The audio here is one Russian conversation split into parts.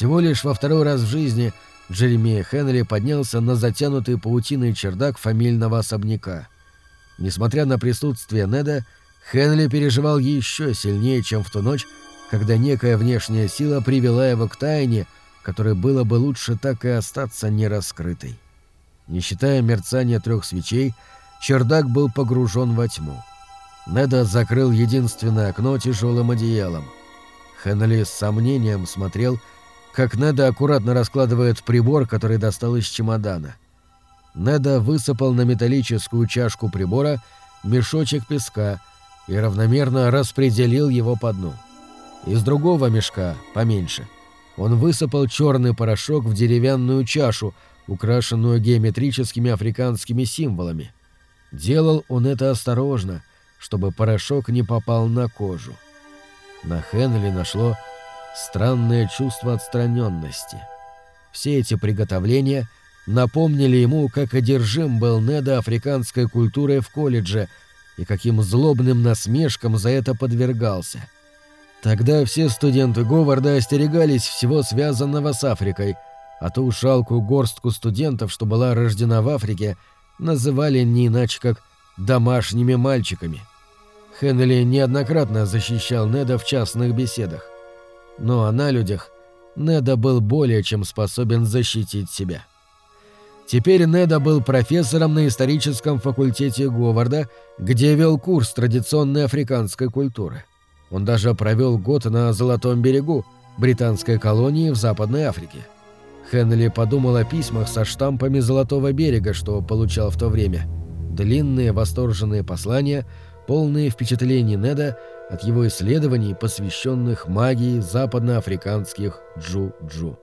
Всего лишь во второй раз в жизни Джеремия Хенри поднялся на затянутый паутиной чердак фамильного особняка. Несмотря на присутствие Неда, Хенли переживал еще сильнее, чем в ту ночь, когда некая внешняя сила привела его к тайне, которой было бы лучше так и остаться нераскрытой. Не считая мерцания трех свечей, чердак был погружен во тьму. Неда закрыл единственное окно тяжелым одеялом. Хенли с сомнением смотрел, как Неда аккуратно раскладывает прибор, который достал из чемодана. Неда высыпал на металлическую чашку прибора мешочек песка и равномерно распределил его по дну. Из другого мешка, поменьше, он высыпал черный порошок в деревянную чашу, украшенную геометрическими африканскими символами. Делал он это осторожно, чтобы порошок не попал на кожу. На Хенли нашло странное чувство отстраненности. Все эти приготовления напомнили ему, как одержим был Неда африканской культурой в колледже и каким злобным насмешкам за это подвергался. Тогда все студенты Говарда остерегались всего связанного с Африкой, а ту шалкую горстку студентов, что была рождена в Африке, называли не иначе как «домашними мальчиками». Хенли неоднократно защищал Неда в частных беседах. Но о на людях Неда был более чем способен защитить себя. Теперь Неда был профессором на историческом факультете Говарда, где вел курс традиционной африканской культуры. Он даже провел год на Золотом берегу, британской колонии в Западной Африке. Хенли подумал о письмах со штампами Золотого берега, что получал в то время. Длинные восторженные послания, полные впечатлений Неда от его исследований, посвященных магии западноафриканских джу-джу.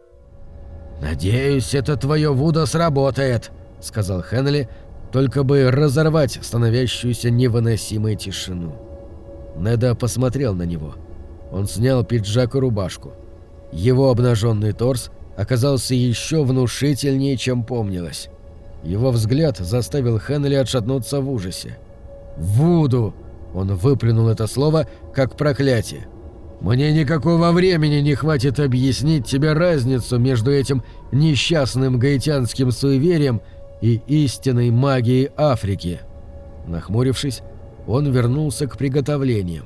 «Надеюсь, это твое Вуда сработает», — сказал Хенли, только бы разорвать становящуюся невыносимой тишину. Неда посмотрел на него. Он снял пиджак и рубашку. Его обнаженный торс оказался еще внушительнее, чем помнилось. Его взгляд заставил Хенли отшатнуться в ужасе. «Вуду!» Он выплюнул это слово как проклятие. «Мне никакого времени не хватит объяснить тебе разницу между этим несчастным гаитянским суеверием и истинной магией Африки». Нахмурившись, он вернулся к приготовлениям.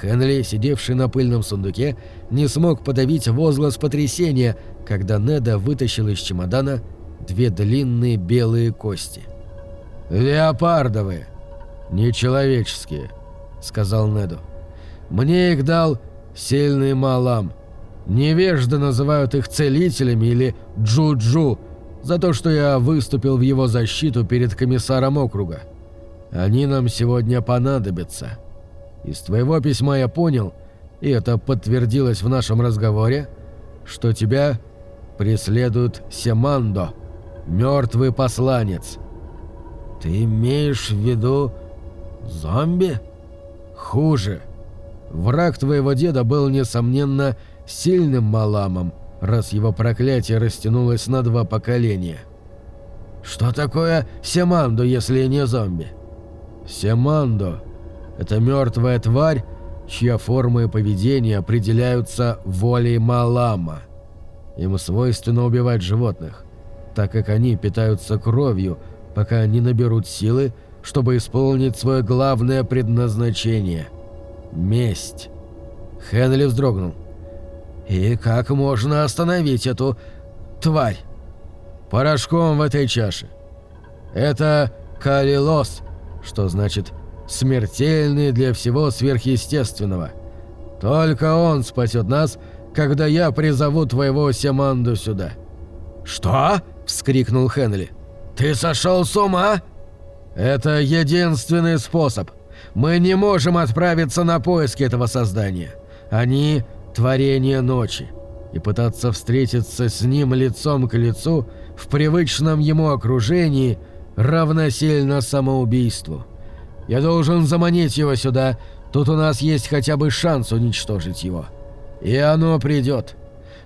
Хенли, сидевший на пыльном сундуке, не смог подавить возглас потрясения, когда Неда вытащил из чемодана две длинные белые кости. «Леопардовые!» «Нечеловеческие», — сказал Неду. «Мне их дал сильный Малам. Невежды называют их целителями или Джу-Джу за то, что я выступил в его защиту перед комиссаром округа. Они нам сегодня понадобятся. Из твоего письма я понял, и это подтвердилось в нашем разговоре, что тебя преследует Семандо, мертвый посланец. Ты имеешь в виду Зомби? Хуже. Враг твоего деда был, несомненно, сильным маламом, раз его проклятие растянулось на два поколения. Что такое Семандо, если не зомби? Семандо – это мертвая тварь, чья форма и поведение определяются волей Малама. Им свойственно убивать животных, так как они питаются кровью, пока не наберут силы чтобы исполнить свое главное предназначение – месть. Хенли вздрогнул. «И как можно остановить эту тварь?» «Порошком в этой чаше. Это калилос, что значит «смертельный для всего сверхъестественного». Только он спасет нас, когда я призову твоего Семанду сюда». «Что?» – вскрикнул Хенли. «Ты сошел с ума?» Это единственный способ. Мы не можем отправиться на поиски этого создания. Они – творение ночи. И пытаться встретиться с ним лицом к лицу в привычном ему окружении равносильно самоубийству. Я должен заманить его сюда, тут у нас есть хотя бы шанс уничтожить его. И оно придет.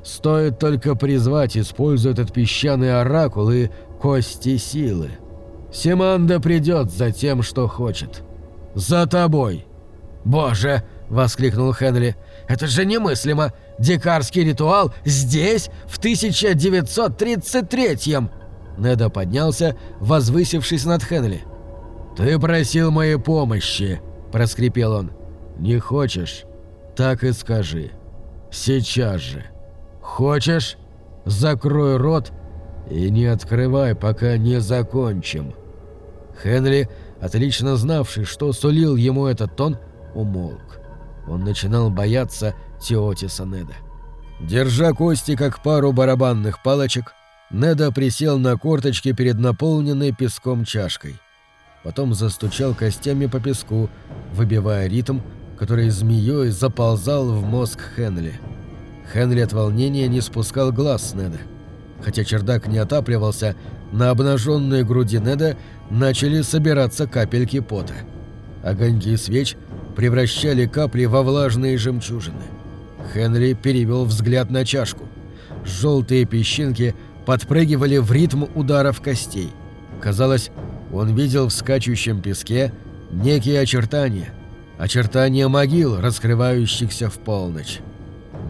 Стоит только призвать, используя этот песчаный оракул и кости силы. Семанда придет за тем, что хочет. За тобой. Боже, — воскликнул Хенри. «Это же немыслимо! Дикарский ритуал здесь, в 1933-м!» Неда поднялся, возвысившись над Хенли. «Ты просил моей помощи», — проскрипел он. «Не хочешь? Так и скажи. Сейчас же. Хочешь? Закрой рот и не открывай, пока не закончим». Хенри, отлично знавший, что сулил ему этот тон, умолк. Он начинал бояться Теотиса Неда. Держа кости как пару барабанных палочек, Неда присел на корточки перед наполненной песком чашкой. Потом застучал костями по песку, выбивая ритм, который змеей заползал в мозг Хенли. Хенли от волнения не спускал глаз с Неда. Хотя чердак не отапливался, на обнаженной груди Неда начали собираться капельки пота. Огоньки свеч превращали капли во влажные жемчужины. Хенри перевел взгляд на чашку. Желтые песчинки подпрыгивали в ритм ударов костей. Казалось, он видел в скачущем песке некие очертания. Очертания могил, раскрывающихся в полночь.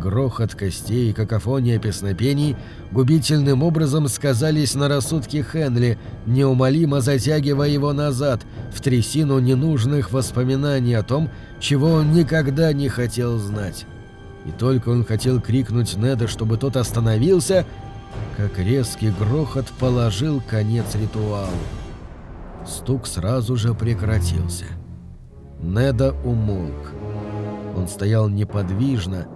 Грохот костей и какофония песнопений губительным образом сказались на рассудке Хенли, неумолимо затягивая его назад, в трясину ненужных воспоминаний о том, чего он никогда не хотел знать. И только он хотел крикнуть Неда, чтобы тот остановился, как резкий грохот положил конец ритуалу. Стук сразу же прекратился. Неда умолк. Он стоял неподвижно,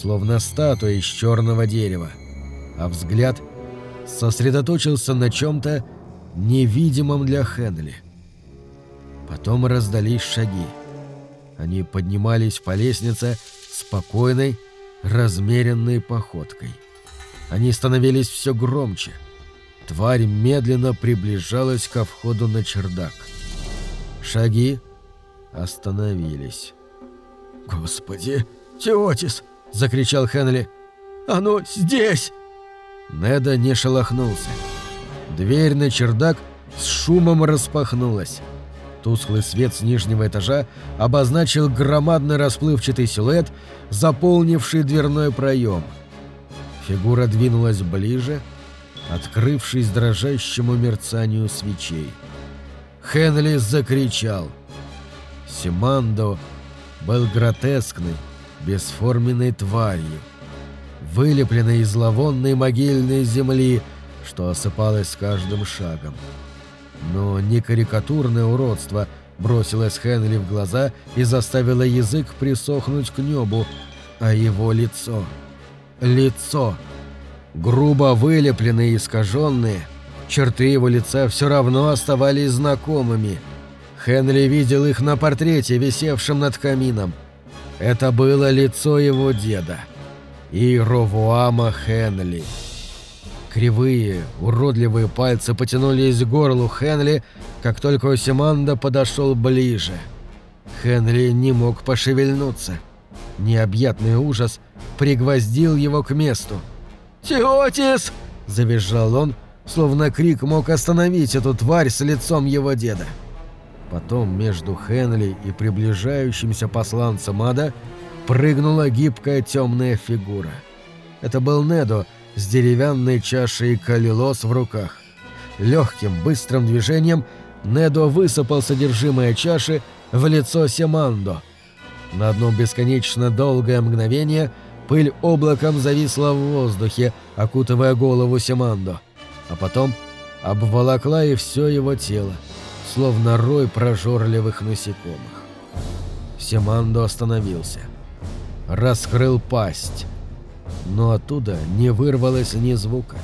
словно статуя из черного дерева, а взгляд сосредоточился на чем-то невидимом для Хенли. Потом раздались шаги. Они поднимались по лестнице спокойной, размеренной походкой. Они становились все громче. Тварь медленно приближалась ко входу на чердак. Шаги остановились. «Господи, Теотис!» — закричал Хенли. «Оно здесь!» Неда не шелохнулся. Дверь на чердак с шумом распахнулась. Тусклый свет с нижнего этажа обозначил громадный расплывчатый силуэт, заполнивший дверной проем. Фигура двинулась ближе, открывшись дрожащему мерцанию свечей. Хенли закричал. Симандо был гротескный, бесформенной тварью, вылепленной из зловонной могильной земли, что осыпалось с каждым шагом. Но не карикатурное уродство бросилось Хенли в глаза и заставило язык присохнуть к небу, а его лицо. Лицо. Грубо вылепленные и искаженные, черты его лица все равно оставались знакомыми. Хенли видел их на портрете, висевшем над камином. Это было лицо его деда. Иеровуама Хенли. Кривые, уродливые пальцы потянулись к горлу Хенли, как только Осиманда подошел ближе. Хенли не мог пошевельнуться. Необъятный ужас пригвоздил его к месту. «Теотис!» – завизжал он, словно крик мог остановить эту тварь с лицом его деда. Потом между Хенли и приближающимся посланцем ада прыгнула гибкая темная фигура. Это был Недо – с деревянной чашей калилос в руках. Легким, быстрым движением Недо высыпал содержимое чаши в лицо Семандо. На одно бесконечно долгое мгновение пыль облаком зависла в воздухе, окутывая голову Семандо, а потом обволокла и все его тело, словно рой прожорливых насекомых. Семандо остановился. Раскрыл пасть но оттуда не вырвалось ни звука.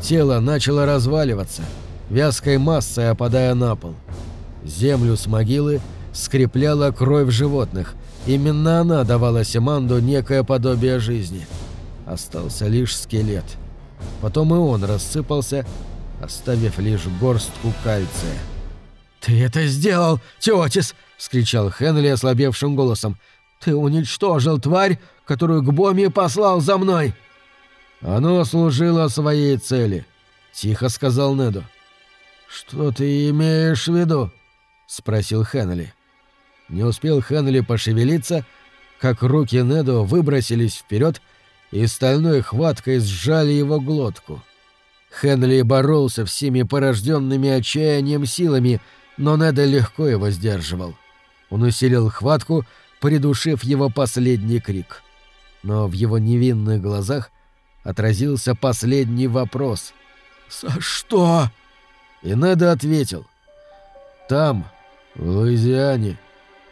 Тело начало разваливаться, вязкой массой опадая на пол. Землю с могилы скрепляла кровь животных. Именно она давала Семанду некое подобие жизни. Остался лишь скелет. Потом и он рассыпался, оставив лишь горстку кальция. «Ты это сделал, Теотис!» — вскричал Хенли ослабевшим голосом. «Ты уничтожил тварь, которую Гбоми послал за мной!» «Оно служило своей цели», — тихо сказал Неду. «Что ты имеешь в виду?» — спросил Хенли. Не успел Хенли пошевелиться, как руки Недо выбросились вперед и стальной хваткой сжали его глотку. Хенли боролся всеми порожденными отчаянием силами, но Неда легко его сдерживал. Он усилил хватку, придушив его последний крик. Но в его невинных глазах отразился последний вопрос. «За что?» И Неда ответил. «Там, в Луизиане,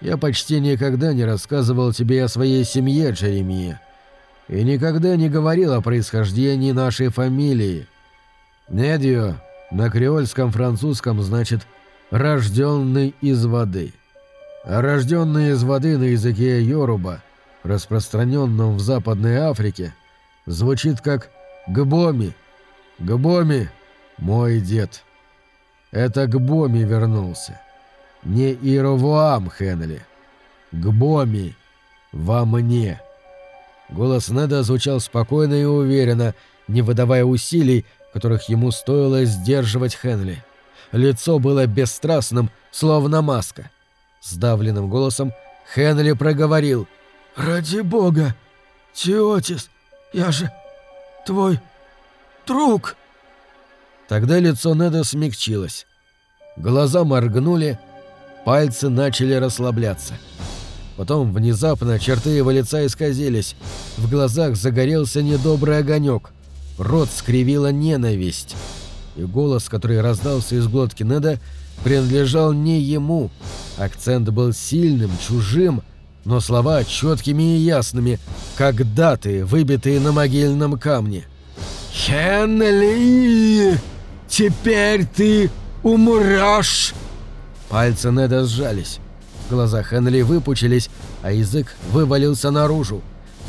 я почти никогда не рассказывал тебе о своей семье, Джеремия, и никогда не говорил о происхождении нашей фамилии. Недио на креольском французском значит «рожденный из воды». Рожденный из воды на языке Йоруба, распространенном в Западной Африке, звучит как «гбоми». «Гбоми, мой дед». Это Гбоми вернулся. Не Ировуам, Хенли. Гбоми. Во мне. Голос Неда звучал спокойно и уверенно, не выдавая усилий, которых ему стоило сдерживать Хенли. Лицо было бесстрастным, словно маска. Сдавленным голосом Хенли проговорил. «Ради бога! Теотис, я же твой друг!» Тогда лицо Неда смягчилось. Глаза моргнули, пальцы начали расслабляться. Потом внезапно черты его лица исказились, в глазах загорелся недобрый огонек, рот скривила ненависть. И голос, который раздался из глотки Неда, принадлежал не ему. Акцент был сильным, чужим, но слова четкими и ясными, как даты, выбитые на могильном камне. «Хенли, теперь ты умрешь!» Пальцы Неда сжались. Глаза Хенли выпучились, а язык вывалился наружу.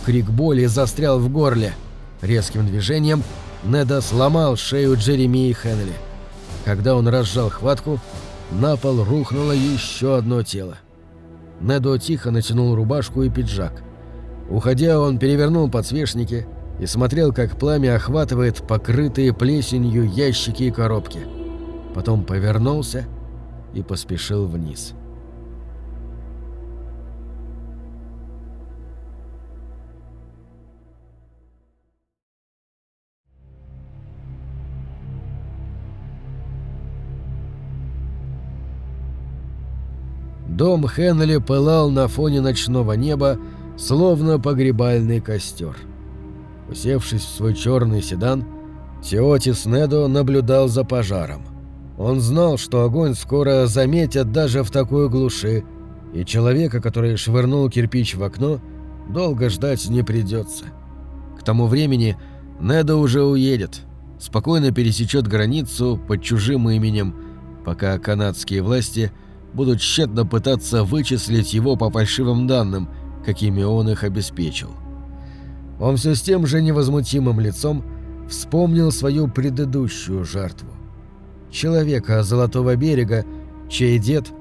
Крик боли застрял в горле. Резким движением Неда сломал шею Джеремии Хенли. Когда он разжал хватку, на пол рухнуло еще одно тело. Недо тихо натянул рубашку и пиджак. Уходя, он перевернул подсвечники и смотрел, как пламя охватывает покрытые плесенью ящики и коробки. Потом повернулся и поспешил вниз. Дом Хенли пылал на фоне ночного неба, словно погребальный костер. Усевшись в свой черный седан, Теотис Недо наблюдал за пожаром. Он знал, что огонь скоро заметят даже в такой глуши, и человека, который швырнул кирпич в окно, долго ждать не придется. К тому времени Недо уже уедет, спокойно пересечет границу под чужим именем, пока канадские власти – будут тщетно пытаться вычислить его по фальшивым данным, какими он их обеспечил. Он все с тем же невозмутимым лицом вспомнил свою предыдущую жертву. Человека Золотого берега, чей дед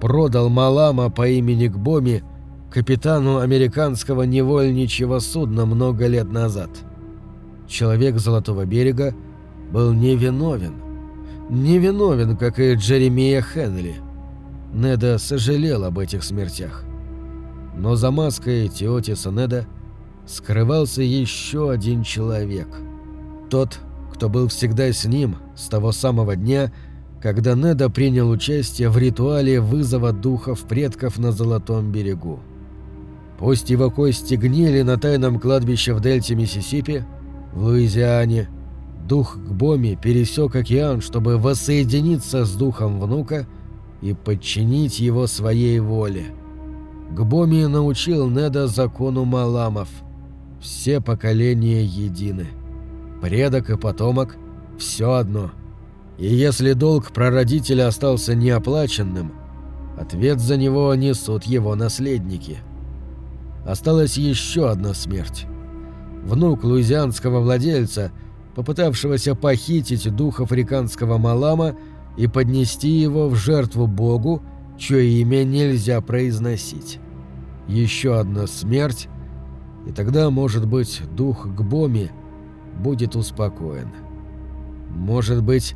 продал Малама по имени Гбоми капитану американского невольничьего судна много лет назад. Человек Золотого берега был невиновен. Невиновен, как и Джеремия Хенли. Неда сожалел об этих смертях. Но за маской Теотиса Неда скрывался еще один человек. Тот, кто был всегда с ним с того самого дня, когда Неда принял участие в ритуале вызова духов предков на Золотом берегу. Пусть его кости гнили на тайном кладбище в дельте Миссисипи, в Луизиане, дух Гбоми пересек океан, чтобы воссоединиться с духом внука – и подчинить его своей воле. Гбоми научил Неда закону Маламов. Все поколения едины. Предок и потомок – все одно. И если долг прародителя остался неоплаченным, ответ за него несут его наследники. Осталась еще одна смерть. Внук луизианского владельца, попытавшегося похитить дух африканского Малама – и поднести его в жертву Богу, чье имя нельзя произносить. Еще одна смерть, и тогда, может быть, дух Гбоми будет успокоен. Может быть,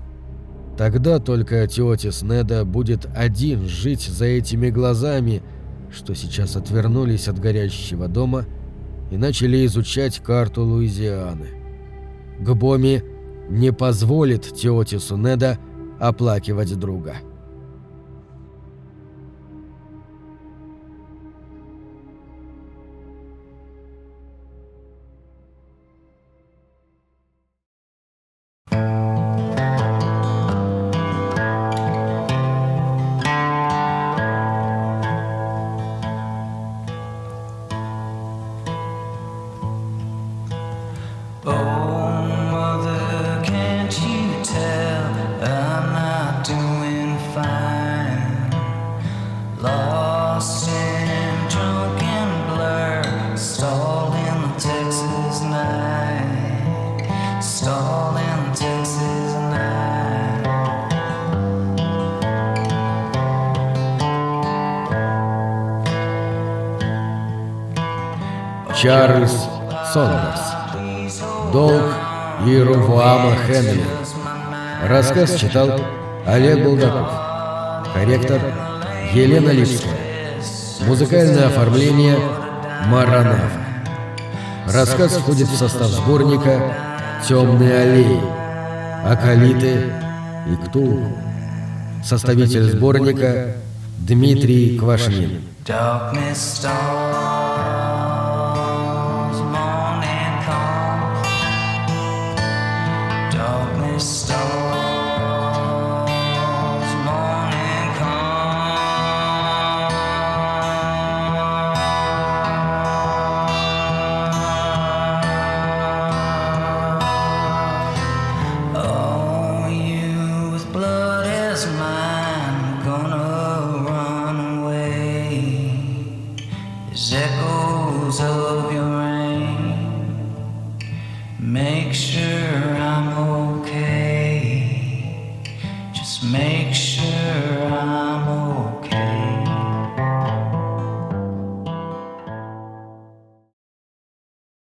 тогда только Теотис Неда будет один жить за этими глазами что сейчас отвернулись от горящего дома и начали изучать карту Луизианы. Гбоми не позволит Теотису Неда оплакивать друга. Чарльз Сондерс. Долг Иеровоама Хенли. Рассказ читал Олег Булдаков. Корректор Елена Липская. Музыкальное оформление Маранава. Рассказ входит в состав сборника «Темные аллеи», «Акалиты» и «Ктулху». Составитель сборника Дмитрий Квашнин. Darkness stalls,